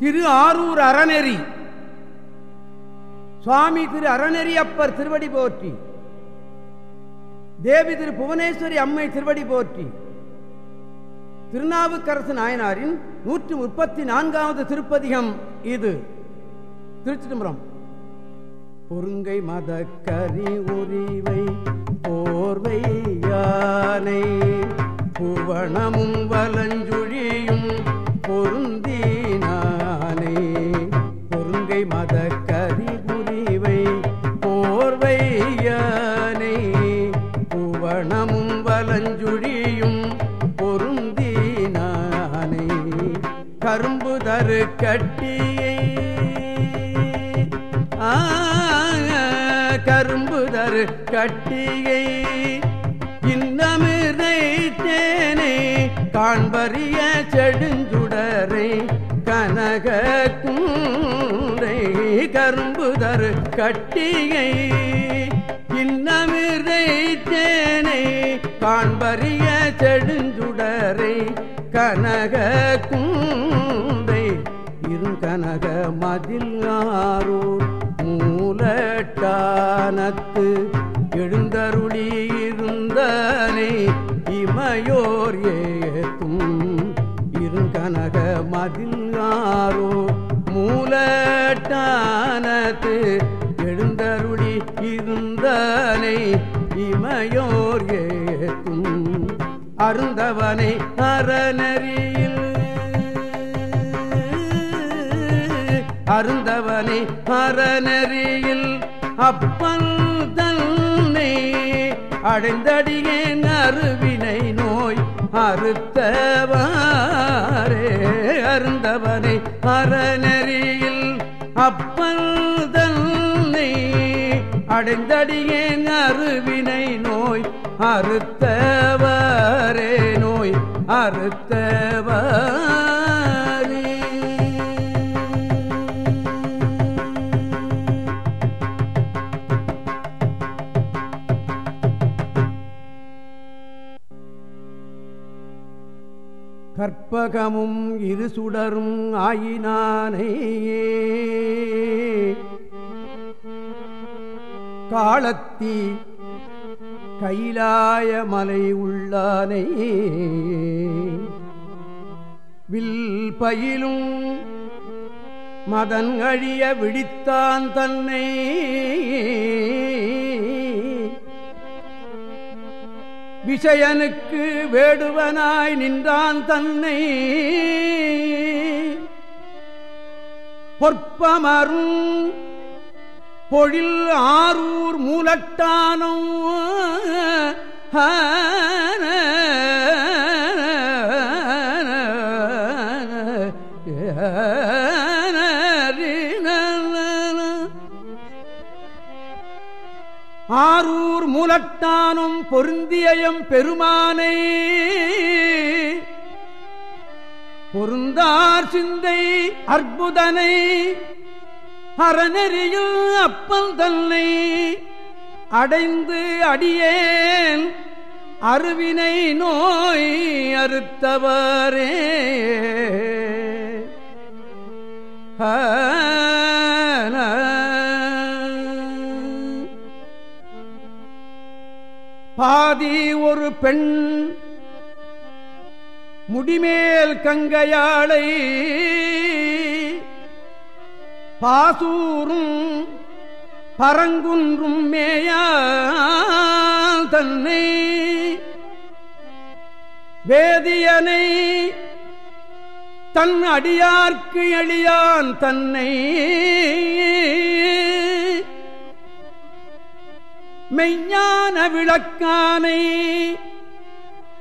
திரு ஆரூர் அறநெறி. சுவாமி திரு அறநெறி அப்பர் திருவடி போற்றி. தேவி திரு புவனேஸ்வரி அம்மை திருவடி போற்றி. திருநாவுக்கரசு நாயனாரின் நூற்றி முப்பத்தி நான்காவது திருப்பதிகம் இது. திருச்சிதம்பரம். பொருங்கை மத கரி உரிவை போர்வை யானை புவனமும் வலஞ்சுழியும் பொருந்தினார். தரு கட்டியை ஆ, கரும்பு கட்டியை இன்னமிரை தேனை காண்பறிய செடுஞ்சுடரை கனக கூரை கரும்புதரு கட்டியை இன்னமிரை தேனை காண்பறிய செடுஞ்சுடரை கனக கூ கனக மதில் ஆரூர் மூலட்டானத்து எழுந்தருளி இருந்தனை இமையோர் ஏத்தும் இருங்கனக மதில் ஆரூர் மூலட்டானத்து எழுந்தருளி இருந்தனை இமையோர் ஏத்தும் அருந்தவனை அறநெறியில் அருந்தவனை அறநெறியில் அப்பல் தன்னை அடைந்தடியேன் அருவினை நோய் அறுத்தவாரே அருந்தவனை அறநெறியில் அப்பல் தன்னை அடைந்தடியேன் அருவினை நோய் அறுத்தவரே நோய் அறுத்தவர் கற்பகமும் இரு சுடரும் ஆயினானே காலத்தி கைலாய மலை உள்ளானே. வில் பயிலும் மதன் அழிய விழித்தான் தன்னை விஷயனுக்கு வேடுவனாய் நின்றான் தன்னை. பொற்பமரும் பொழில் ஆரூர் மூலட்டானம் மூலத்தானும் மூலட்டானும் பொருந்தியம் பெருமானை. பொருந்தார் சிந்தை அற்புதனை அறநெறியில் அப்பல் தன்னை அடைந்து அடியேன் அருவினை நோய் அறுத்தவரே. பாதி ஒரு பெண் முடிமேல் கங்கையாளை பாசூரும் பரங்குன்றும் மேயால் தன்னை வேதியனை தன் அடியார்க்கு எளியான் தன்னை மெய்ஞான விளக்கானை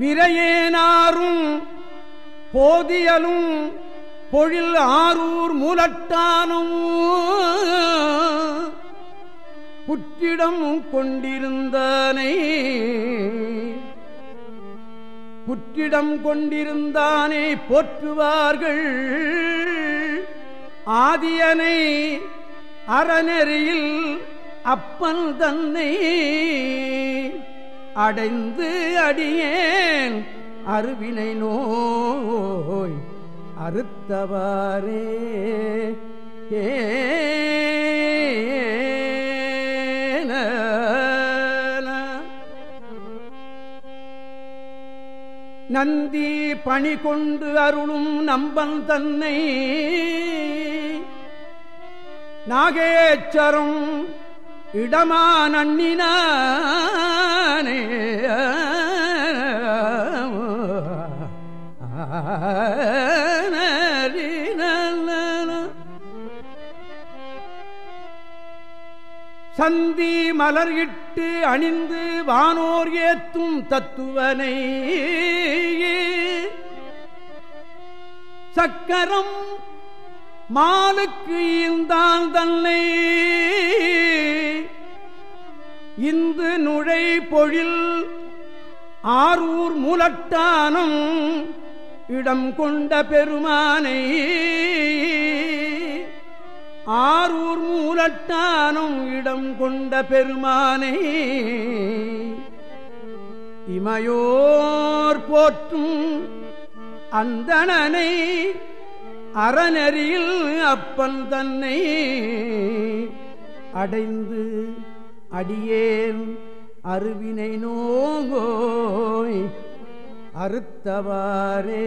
விரையேனாரும் போதியலும் பொழில் ஆரூர் மூலட்டானும் புற்றிடம் கொண்டிருந்தானே புற்றிடம் கொண்டிருந்தானே போற்றுவார்கள். ஆதியனை அறநெறியில் அப்பன் தன்னை அடைந்து அடியேன் அருவினை நோய் அறுத்தவாரே ஏன நந்தி பணி கொண்டு அருளும் நம்பன் தன்னை. நாகேச்சரம் இடமான நன்னினானே சந்தி இட்டு அணிந்து வானோர் ஏத்தும் தத்துவனை சக்கரம் மாலுக்கு ஈந்தான் தன்னை இந்து நுழை பொழில் ஆரூர் மூலட்டானம் இடம் கொண்ட பெருமானை. ஆரூர் மூலட்டானும் இடம் கொண்ட பெருமானை. இமையோர் போற்றும் அந்தணனை அறநெறியில் அப்பன் தன்னை அடைந்து அடியேன் அருவினை நோங்கோய் அறுத்தவாரே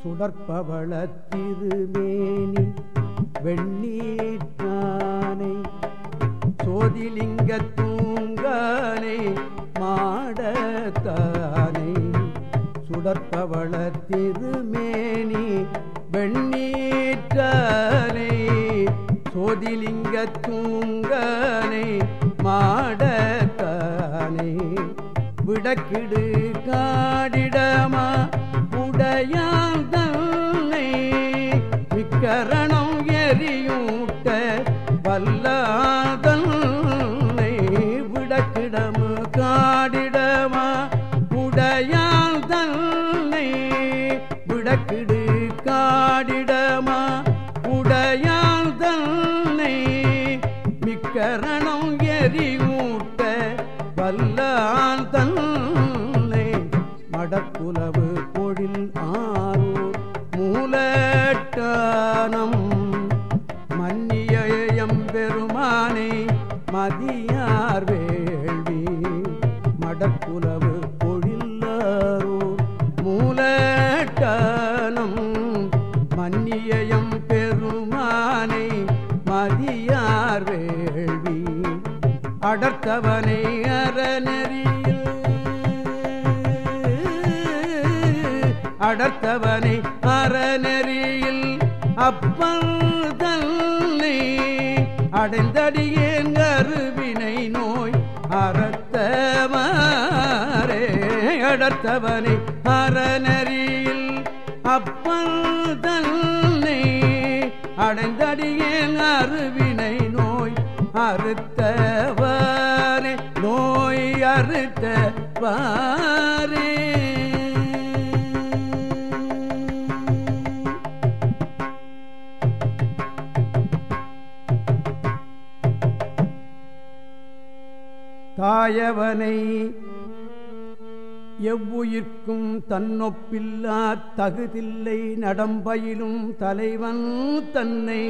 சுடற்பவள திருமேனி வெண்ணீற்றானை சோதிலிங்க தூங்கானை மாடத்தானை. சுடற்பவள திருமேனி வெண்ணீற்றானை சோதிலிங்க தூங்கானை மாடத்தானை. விடக்கிடு காடிடமா உடையான் தன்னை. விக்கரணம் எரியூட்ட வல்லாத மதியார் வேள்வி மடக்குலவு பொழில்லாரூர் மூலட்டானம் மன்னியம் பெருமானை மதியார் வேள்வி அடர்த்தவனை அறநெறியில் அடர்த்தவனை அறநெறியில் அப்பன் அடைந்தடியேன் கருவினை நோய் அறத்தவரே அடர்த்தவனை அறநறியில் அப்பல் தன்னை அடைந்தடியேன் அருவினை நோய் அறுத்தவாரே நோய் அறுத்த அறுத்தவாரே. தாயவனை எவ்வுயிர்க்கும் தன்னொப்பில்லா தகுதில்லை நடம்பயிலும் தலைவன் தன்னை.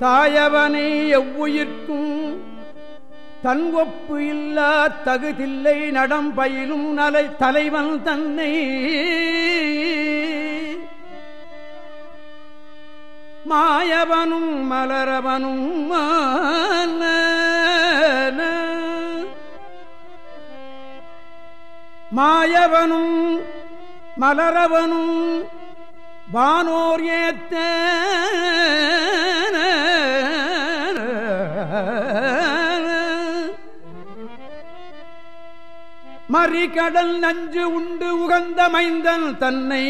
தாயவனை எவ்வுயிர்க்கும் தன் ஒப்பு இல்லா தகுதில்லை நடம்பயிலும் நலை தலைவன் தன்னை. மாயவனும் மலரவனும் மாயவனும் மலரவனும் வானோர் ஏத்த மறிகடல் நஞ்சு உண்டு உகந்த மைந்தன் தன்னை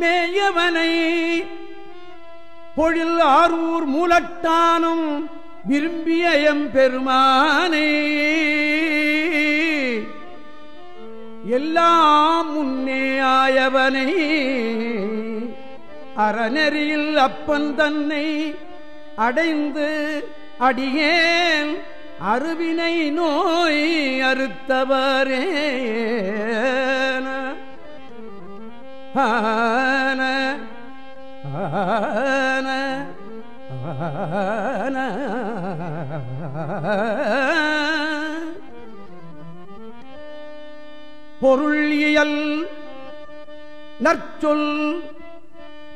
மேயவனை பொழில் ஆரூர் மூலட்டானும் விரும்பிய எம்பெருமானே. எல்லாம் முன்னே ஆயவனை அறநெறியில் அப்பன் தன்னை அடைந்து அடியேன் அருவினை நோய் அறுத்தவரே. ஆன ஆன ஆன. பொருளியல் நற்சொல்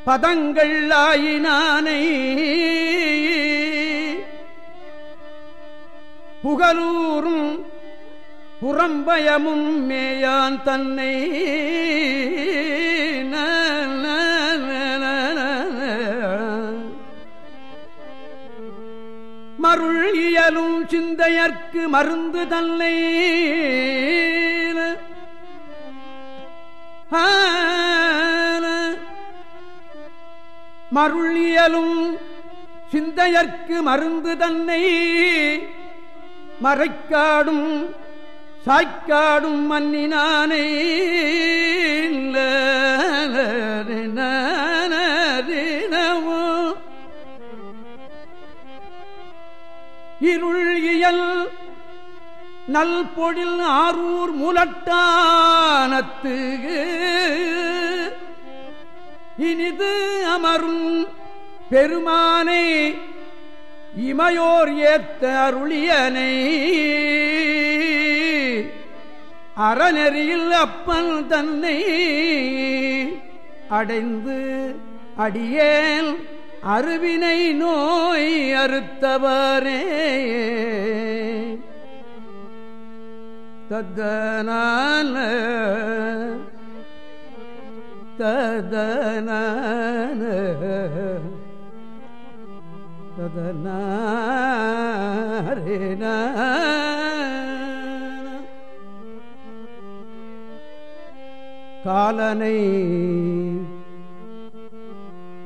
பதங்கள் ஆயினானை. புகலூரும் புறம்பயமும் மேயான் தன்னை. மருள் இயலும் சிந்தையற்கு மருந்து தன்னை. மருள் இயலும் சிந்தையற்கு மருந்து தன்னை. மறைக்காடும் சாய்க்காடும் மன்னினானே இருள் இயல் நல் பொழில் ஆரூர் மூலட்டானத்து. இனிது அமரும் பெருமானே இமையோர் ஏத்த அருளியனை. அறநெறியில் அப்பன் தன்னை அடைந்து அடியேல் அருவினை நோய் அறுத்தவரே. தத்தனான ததன ததன காலனை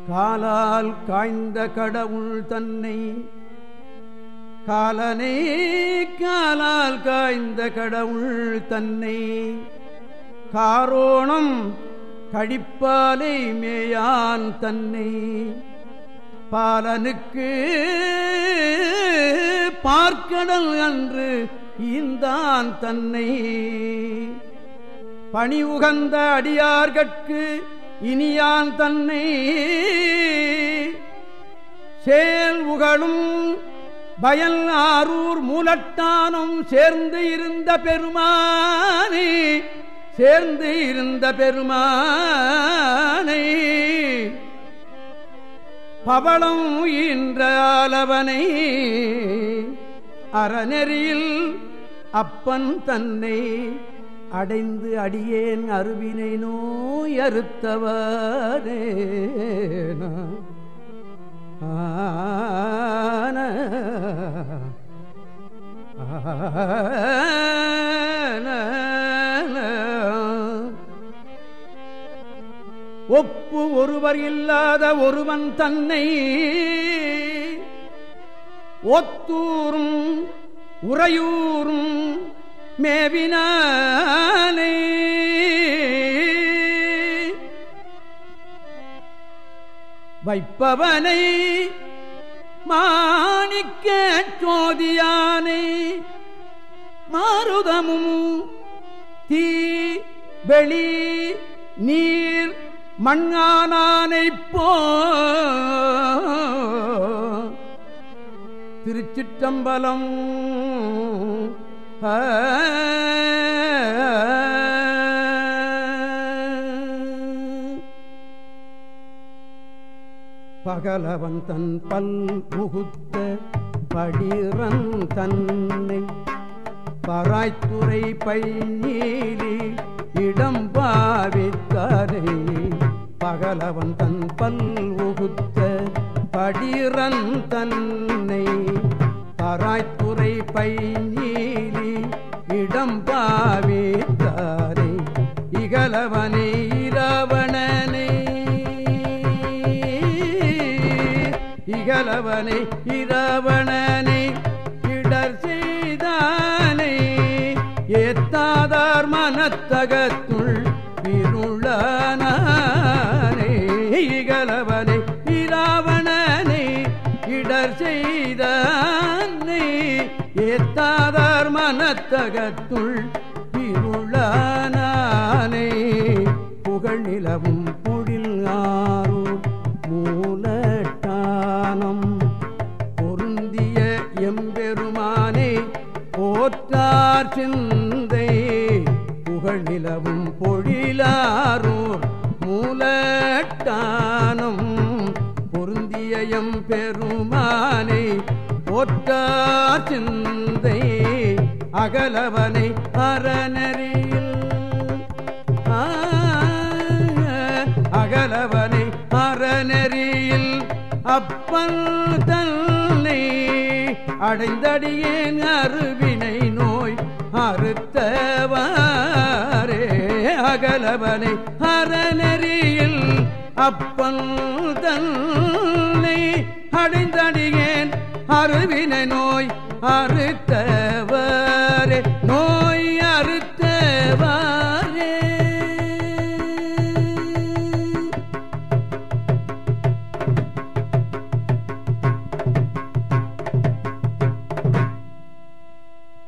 காலால் காய்ந்த கடவுள் தன்னை காலனை காலால் காய்ந்த கடவுள் தன்னை காரோணம் கழிப்பாலை மேயான் தன்னை. பாலனுக்கு பார்க்கடல் அன்று இந்தான் தன்னை. பணி உகந்த அடியார்கட்கு இனியான் தன்னை. சேல் உகழும் பயல் ஆரூர் மூலட்டானும் சேர்ந்து இருந்த பெருமானே சேர்ந்து இருந்த பெருமானை. பவளம் ஈன்றாலவனை அறநெறியில் அப்பன் தன்னை அடைந்து அடியேன் அருவினை நோய் அறுத்தவரே ஆன ஒருவர் இல்லாத ஒருவன் தன்னை ஒத்தூரும் உறையூரும் மேவினானே. வைப்பவனை மாணிக்க சோதியானை. மாருதமும் தீ வெளி நீர் மண்ணானை போ. திருச்சிற்றம்பலம். பகலவன் தன் பல் முகுத்த படிரன் தன்னை பராய்த்துறை பைநீலி இடம் பாவித்தாரை. பகலவன் தன் பல் உகுத்த படிரன் தன்னை பராய்த்துறை பையீலி இடம் பாவித்தாரை இகலவனே இரவணனே. இகலவனை இரவணனை இடர் செய்தானை. ஏத்தாதார் மனத்தகத் உலகத்துள் இருளானே புகழ் நிலவும் பொழில் ஆறும் மூலட்டானம். பொருந்திய எம்பெருமானே போற்றார் சிந்தை புகழ் நிலவும் பொழிலாரூர் மூலட்டானம். பொருந்திய எம்பெருமானை போற்றார் சிந்தை அகலவனை அறநெறியில். அகலவனை அறநெறியில். அப்பல் தன்னை அடைந்தடியேன் அருவினை நோய் அறுத்தவாரே அகலவனை அறநெறியில் அப்பல் தன்னை அடைந்தடியேன் அருவினை நோய் அறுத்தவ